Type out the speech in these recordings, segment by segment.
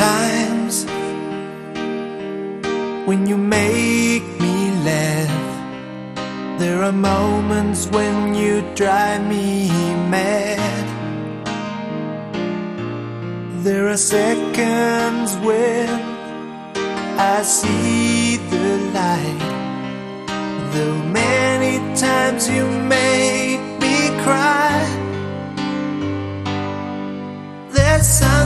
times when you make me laugh. There are moments when you drive me mad. There are seconds when I see the light. Though many times you make me cry, there's some.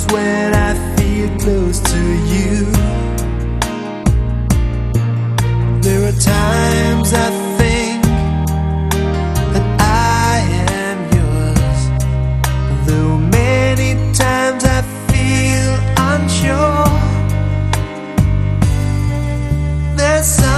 dreams when I feel close to you. There are times I think that I am yours, though many times I feel unsure. There's some.